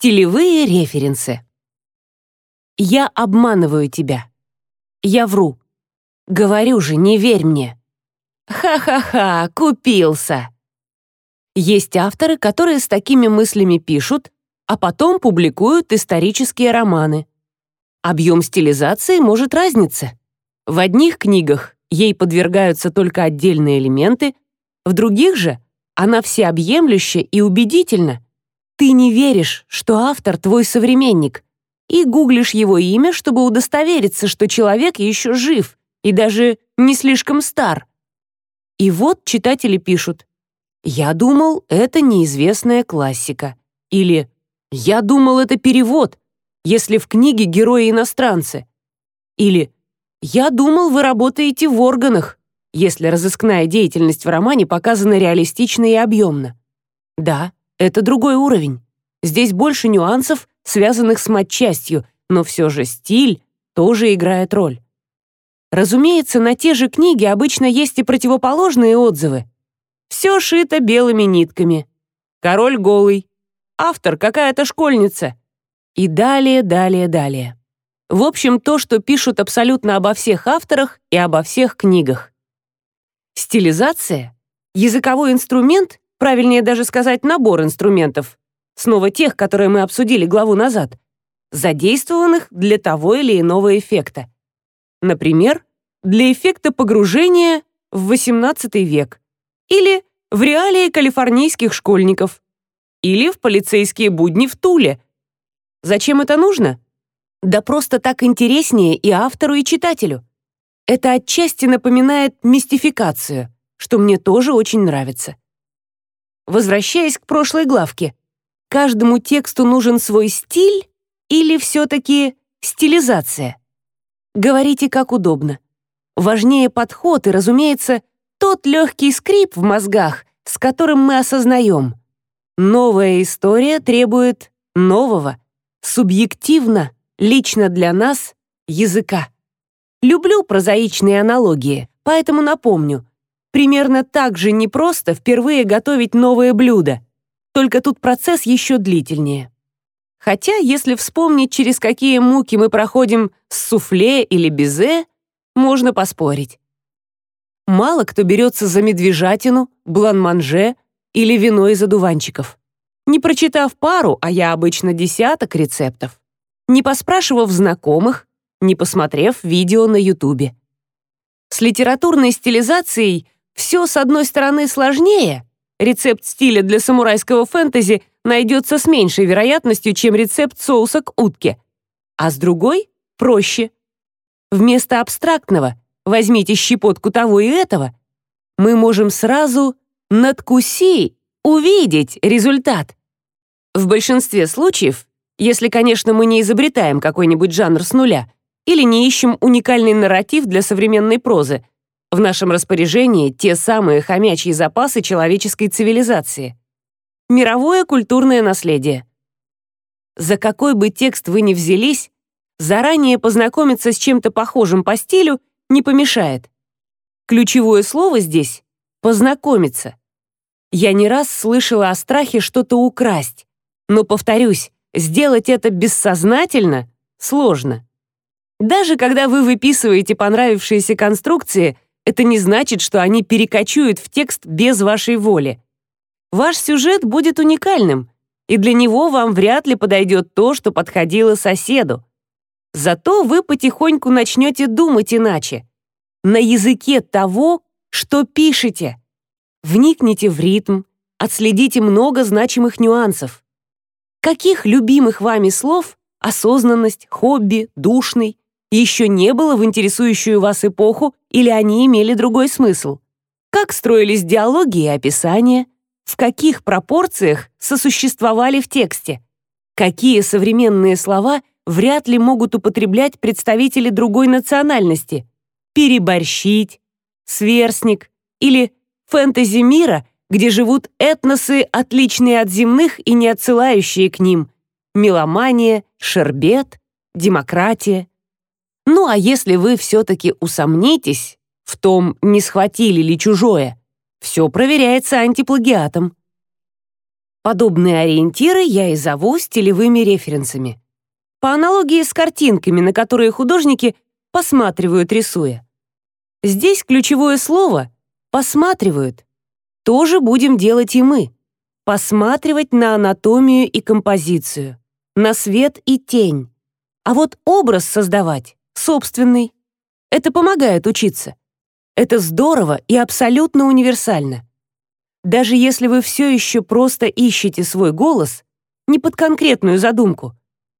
Стилевые референсы. Я обманываю тебя. Я вру. Говорю же, не верь мне. Ха-ха-ха, купился. Есть авторы, которые с такими мыслями пишут, а потом публикуют исторические романы. Объем стилизации может разниться. В одних книгах ей подвергаются только отдельные элементы, в других же она всеобъемлюща и убедительна. Ты не веришь, что автор твой современник, и гуглишь его имя, чтобы удостовериться, что человек еще жив и даже не слишком стар. И вот читатели пишут «Я думал, это неизвестная классика» или «Я думал, это перевод», если в книге герои иностранцы. Или «Я думал, вы работаете в органах», если разыскная деятельность в романе показана реалистично и объемно. Да, это другой уровень. Здесь больше нюансов, связанных с матчастью, но все же стиль тоже играет роль. Разумеется, на те же книги обычно есть и противоположные отзывы. Все шито белыми нитками. Король голый. Автор какая-то школьница. И далее, далее, далее. В общем, то, что пишут абсолютно обо всех авторах и обо всех книгах. Стилизация — языковой инструмент, правильнее даже сказать набор инструментов, снова тех, которые мы обсудили главу назад, задействованных для того или иного эффекта. Например, для эффекта погружения в XVIII век или в реалии калифорнийских школьников или в полицейские будни в Туле. Зачем это нужно? Да просто так интереснее и автору, и читателю. Это отчасти напоминает мистификацию, что мне тоже очень нравится. Возвращаясь к прошлой главке, каждому тексту нужен свой стиль или все-таки стилизация? Говорите как удобно. Важнее подход и, разумеется, тот легкий скрип в мозгах, с которым мы осознаем. Новая история требует нового, субъективно, лично для нас, языка. Люблю прозаичные аналогии, поэтому напомню, Примерно так же непросто впервые готовить новое блюдо, только тут процесс еще длительнее. Хотя, если вспомнить, через какие муки мы проходим с суфле или безе, можно поспорить. Мало кто берется за медвежатину, блан-манже или вино из одуванчиков. Не прочитав пару, а я обычно десяток рецептов, не поспрашивав знакомых, не посмотрев видео на Ютубе. С литературной стилизацией все, с одной стороны, сложнее. Рецепт стиля для самурайского фэнтези найдется с меньшей вероятностью, чем рецепт соуса к утке. А с другой — проще. Вместо абстрактного «возьмите щепотку того и этого» мы можем сразу «надкуси» увидеть результат. В большинстве случаев, если, конечно, мы не изобретаем какой-нибудь жанр с нуля или не ищем уникальный нарратив для современной прозы — в нашем распоряжении те самые хомячьи запасы человеческой цивилизации. Мировое культурное наследие. За какой бы текст вы ни взялись, заранее познакомиться с чем-то похожим по стилю не помешает. Ключевое слово здесь — познакомиться. Я не раз слышала о страхе что-то украсть, но, повторюсь, сделать это бессознательно сложно. Даже когда вы выписываете понравившиеся конструкции — это не значит, что они перекочуют в текст без вашей воли. Ваш сюжет будет уникальным, и для него вам вряд ли подойдет то, что подходило соседу. Зато вы потихоньку начнете думать иначе. На языке того, что пишете. Вникните в ритм, отследите много значимых нюансов. Каких любимых вами слов осознанность, хобби, душный еще не было в интересующую вас эпоху или они имели другой смысл? Как строились диалоги и описания? В каких пропорциях сосуществовали в тексте? Какие современные слова вряд ли могут употреблять представители другой национальности? Переборщить, сверстник или фэнтези мира, где живут этносы, отличные от земных и не отсылающие к ним, меломания, шербет, демократия. Ну а если вы все-таки усомнитесь в том, не схватили ли чужое, все проверяется антиплагиатом. Подобные ориентиры я и зову стилевыми референсами. По аналогии с картинками, на которые художники посматривают, рисуя. Здесь ключевое слово «посматривают». Тоже будем делать и мы. Посматривать на анатомию и композицию, на свет и тень. А вот образ создавать, собственный. Это помогает учиться. Это здорово и абсолютно универсально. Даже если вы все еще просто ищете свой голос, не под конкретную задумку,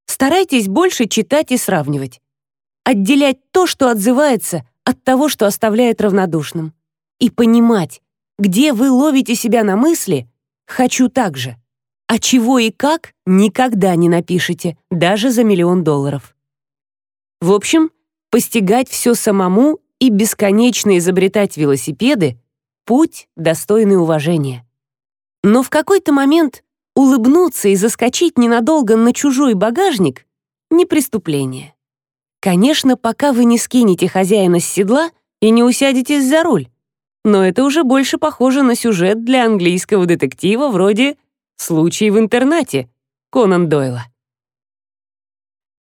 старайтесь больше читать и сравнивать. Отделять то, что отзывается, от того, что оставляет равнодушным. И понимать, где вы ловите себя на мысли «хочу так же», а чего и как никогда не напишите, даже за миллион долларов. В общем, постигать все самому и бесконечно изобретать велосипеды Путь, достойный уважения. Но в какой-то момент улыбнуться и заскочить ненадолго на чужой багажник — не преступление. Конечно, пока вы не скинете хозяина с седла и не усядетесь за руль. Но это уже больше похоже на сюжет для английского детектива вроде «Случай в интернате» Конан Дойла.